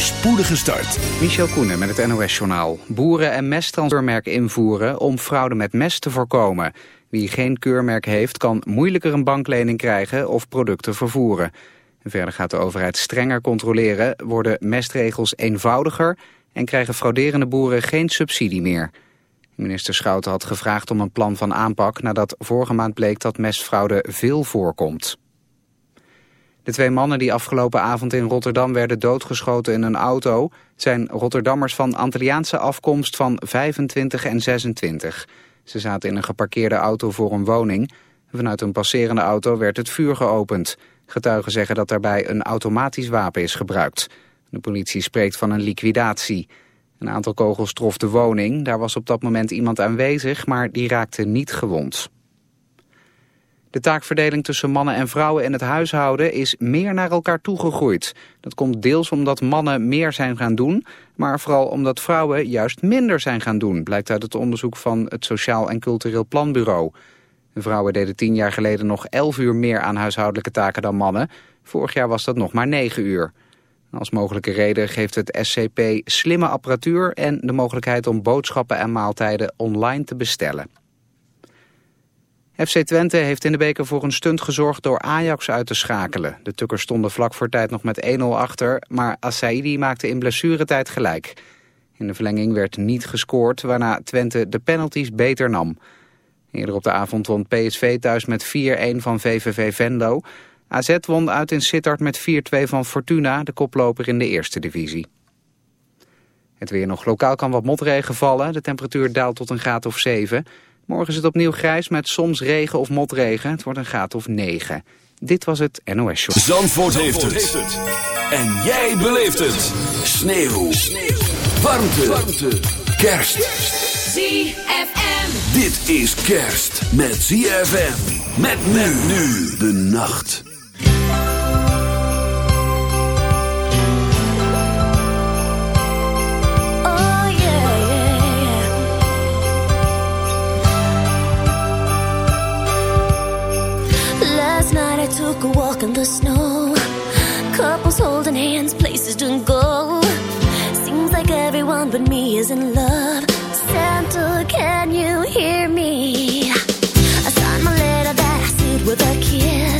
voorspoedige start. Michel Koenen met het NOS-journaal. Boeren en mesttransfermerk invoeren om fraude met mest te voorkomen. Wie geen keurmerk heeft kan moeilijker een banklening krijgen of producten vervoeren. Verder gaat de overheid strenger controleren, worden mestregels eenvoudiger... en krijgen frauderende boeren geen subsidie meer. Minister Schouten had gevraagd om een plan van aanpak... nadat vorige maand bleek dat mestfraude veel voorkomt. De twee mannen die afgelopen avond in Rotterdam werden doodgeschoten in een auto... zijn Rotterdammers van Antilliaanse afkomst van 25 en 26. Ze zaten in een geparkeerde auto voor een woning. Vanuit een passerende auto werd het vuur geopend. Getuigen zeggen dat daarbij een automatisch wapen is gebruikt. De politie spreekt van een liquidatie. Een aantal kogels trof de woning. Daar was op dat moment iemand aanwezig, maar die raakte niet gewond. De taakverdeling tussen mannen en vrouwen in het huishouden is meer naar elkaar toegegroeid. Dat komt deels omdat mannen meer zijn gaan doen, maar vooral omdat vrouwen juist minder zijn gaan doen, blijkt uit het onderzoek van het Sociaal en Cultureel Planbureau. vrouwen deden tien jaar geleden nog elf uur meer aan huishoudelijke taken dan mannen. Vorig jaar was dat nog maar negen uur. Als mogelijke reden geeft het SCP slimme apparatuur en de mogelijkheid om boodschappen en maaltijden online te bestellen. FC Twente heeft in de beker voor een stunt gezorgd door Ajax uit te schakelen. De Tukkers stonden vlak voor tijd nog met 1-0 achter, maar Asaidi maakte in blessuretijd gelijk. In de verlenging werd niet gescoord, waarna Twente de penalties beter nam. Eerder op de avond won PSV thuis met 4-1 van VVV Venlo. AZ won uit in Sittard met 4-2 van Fortuna, de koploper in de eerste divisie. Het weer nog lokaal kan wat motregen vallen. De temperatuur daalt tot een graad of 7. Morgen is het opnieuw grijs met soms regen of motregen. Het wordt een graad of 9. Dit was het NOS Show. Zandvoort, heeft, het. En jij beleeft het. Sneeuw. Sneeuw. Warmte. Warmte. Kerst. ZFM. Dit is kerst met ZFM. Met men nu de nacht. Took a walk in the snow. Couples holding hands, places to go. Seems like everyone but me is in love. Santa, can you hear me? I signed my letter that I sealed with a kiss.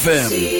ZFM.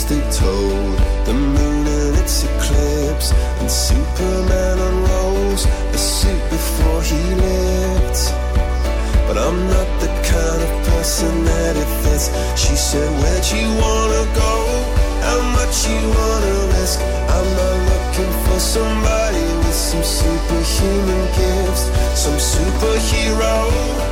They told the moon and its eclipse, and Superman unrolls a suit before he lived. But I'm not the kind of person that it fits. She said, Where'd you wanna go? How much you wanna risk? I'm not looking for somebody with some superhuman gifts, some superhero,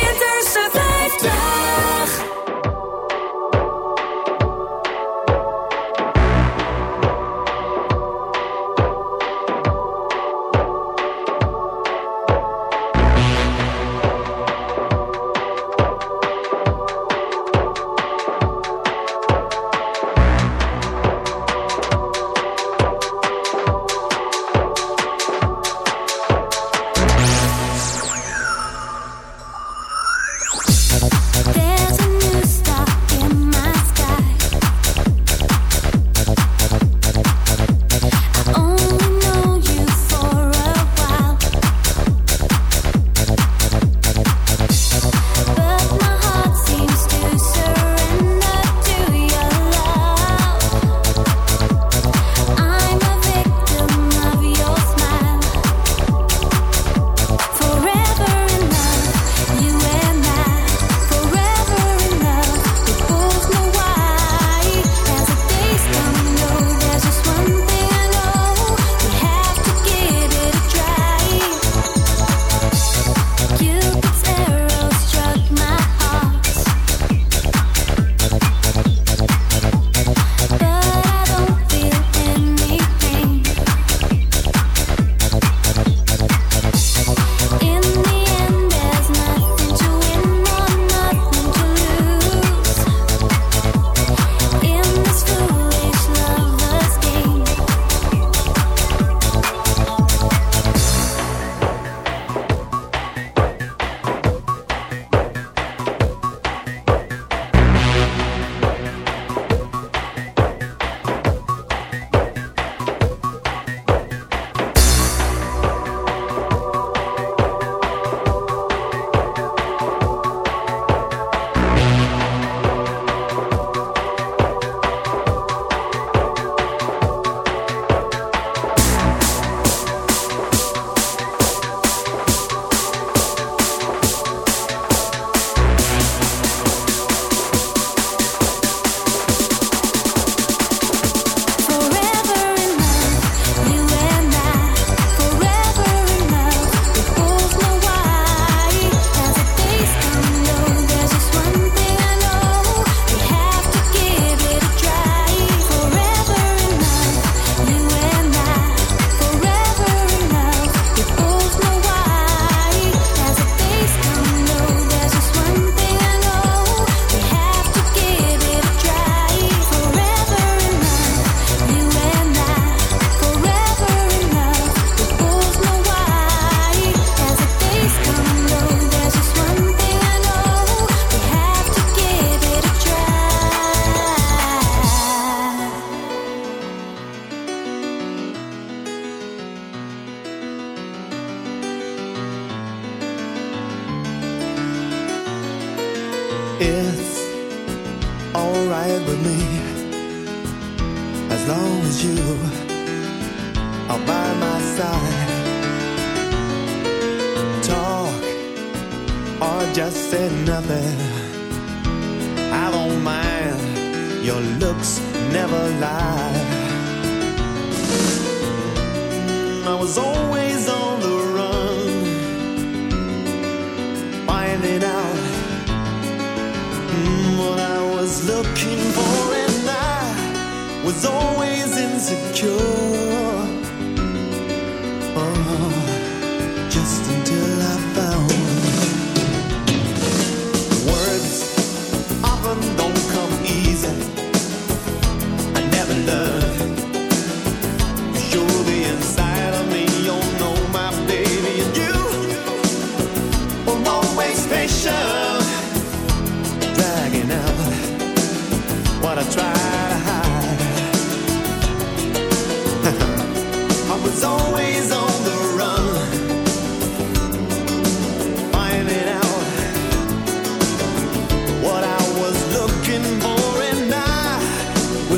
Winterse 50.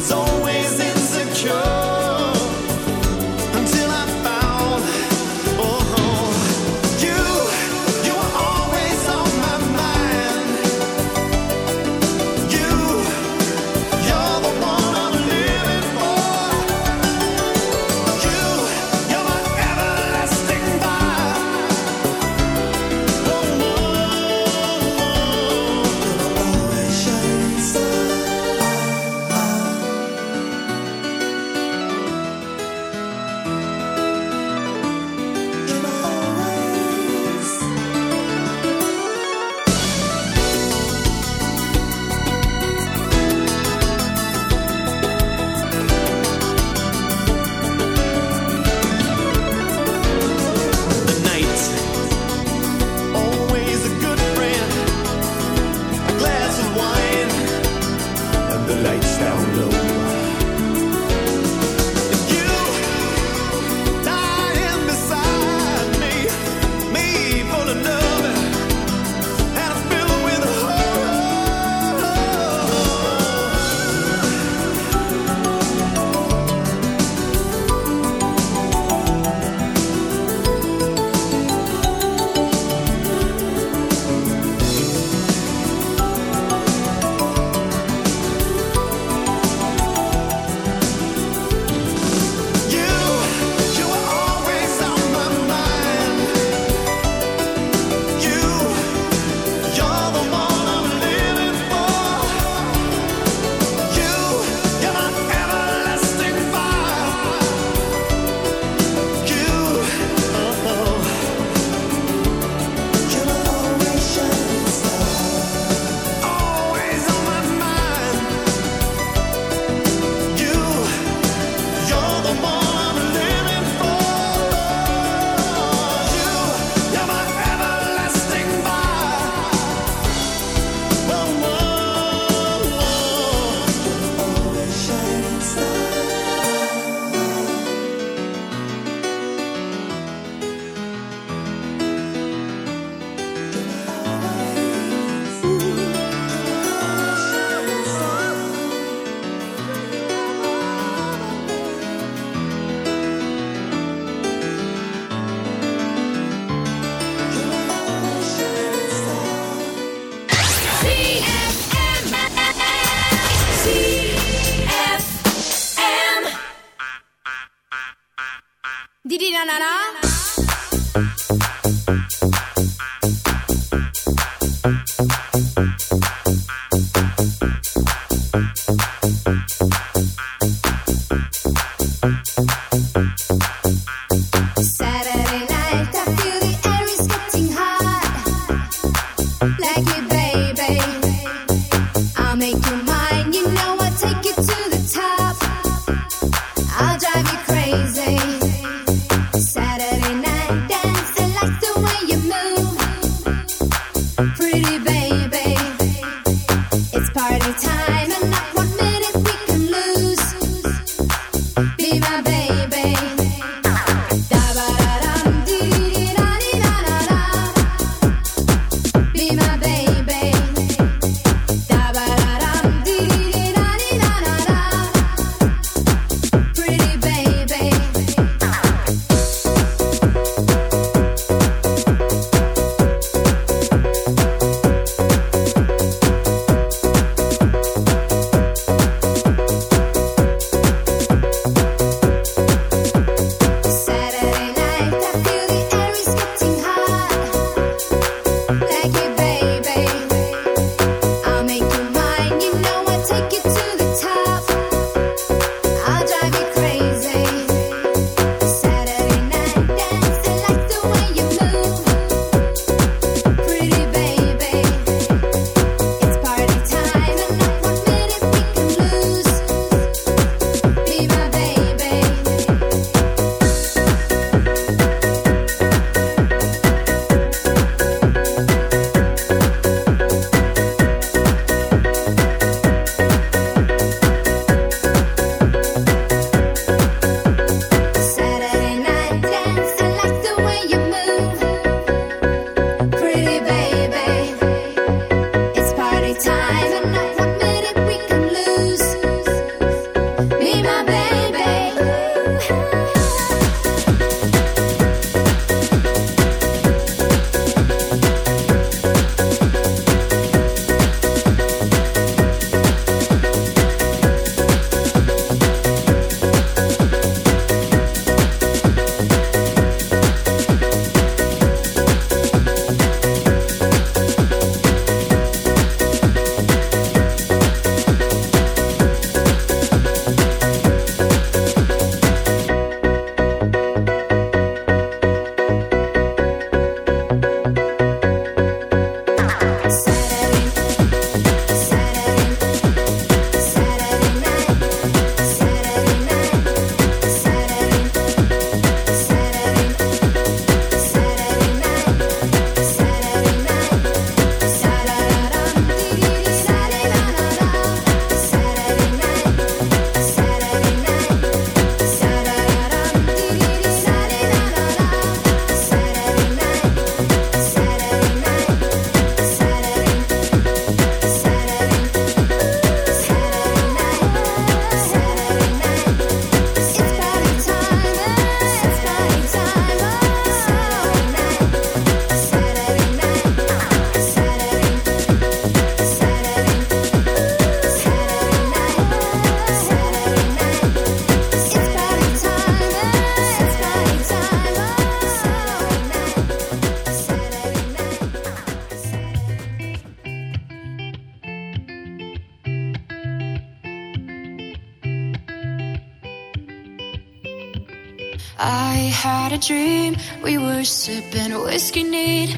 Was sipping whiskey neat,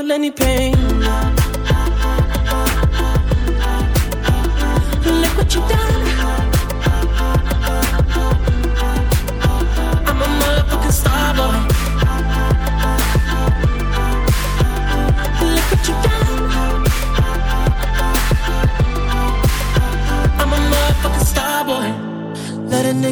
kill any pain.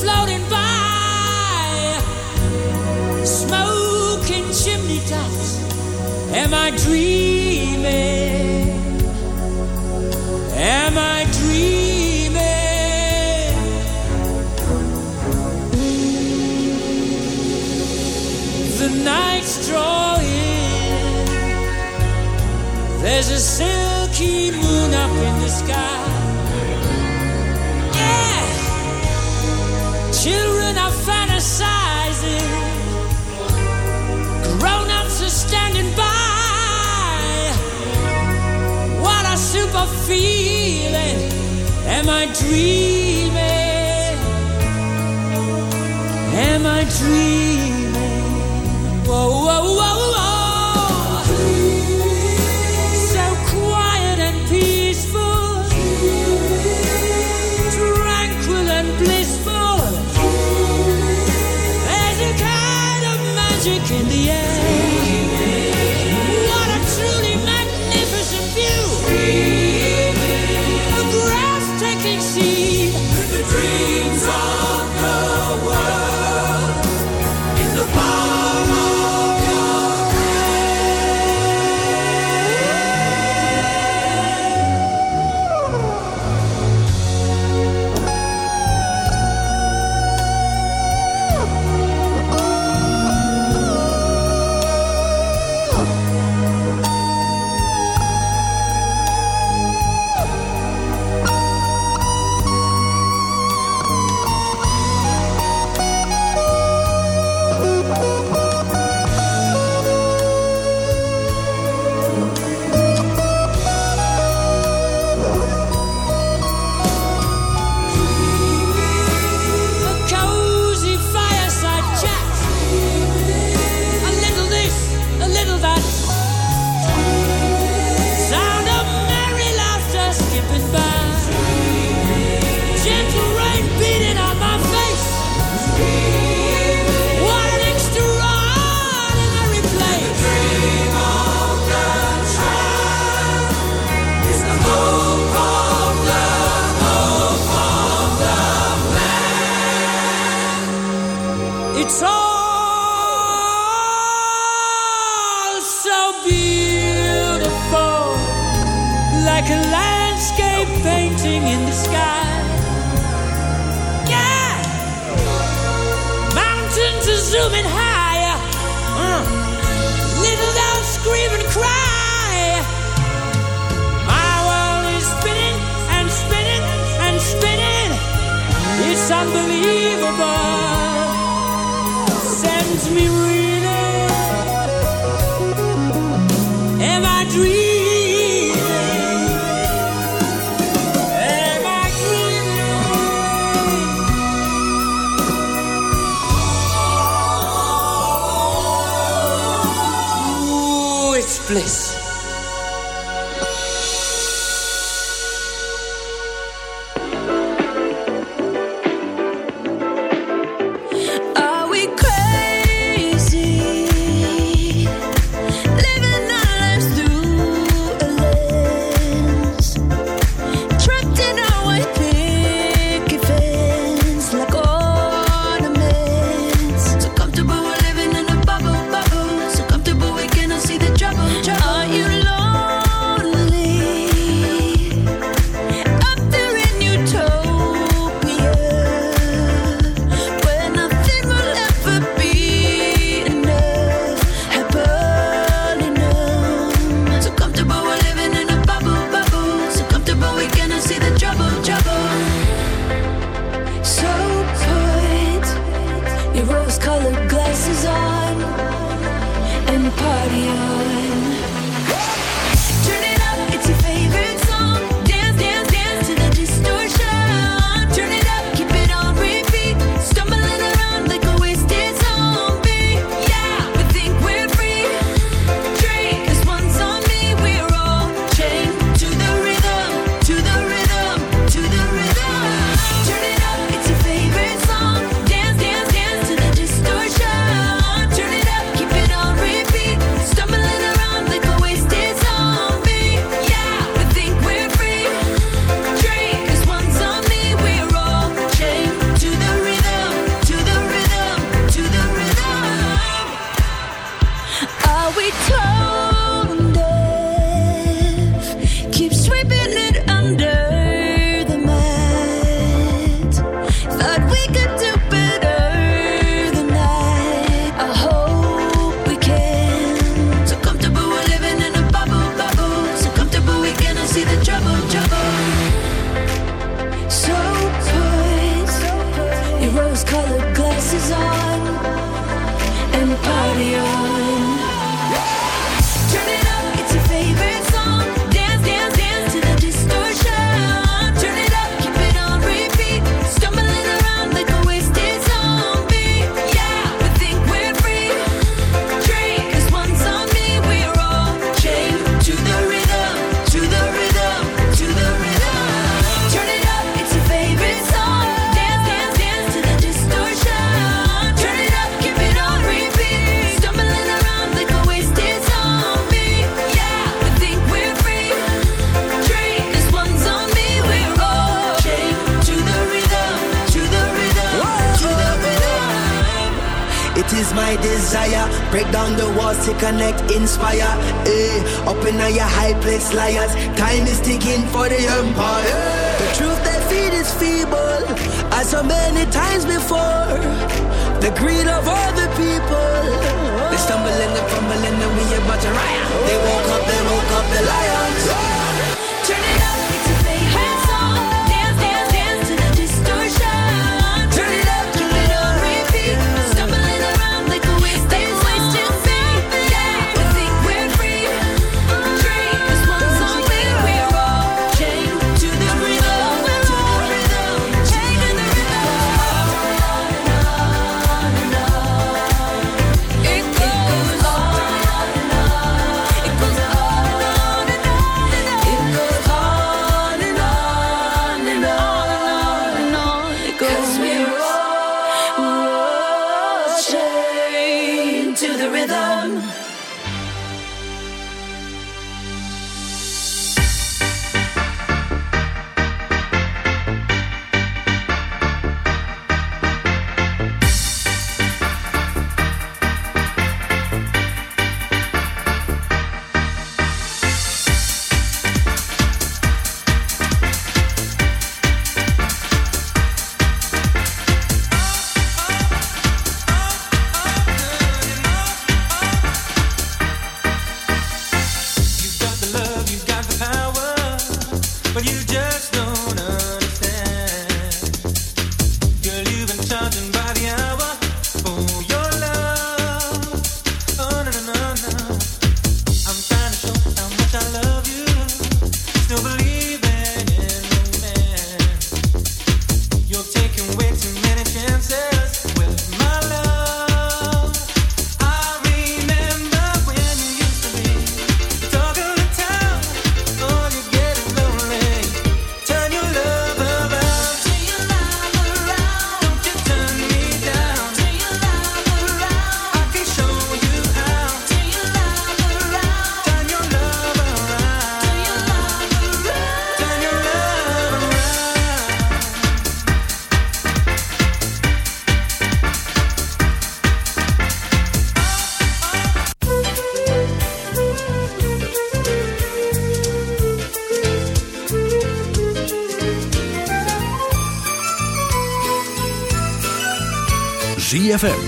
floating by, smoking chimney tops. Am I dreaming? Am I dreaming? The night's drawing. There's a silky moon up in the sky. Children are fantasizing, grown ups are standing by. What a super feeling! Am I dreaming? Am I dreaming? Whoa, whoa, whoa.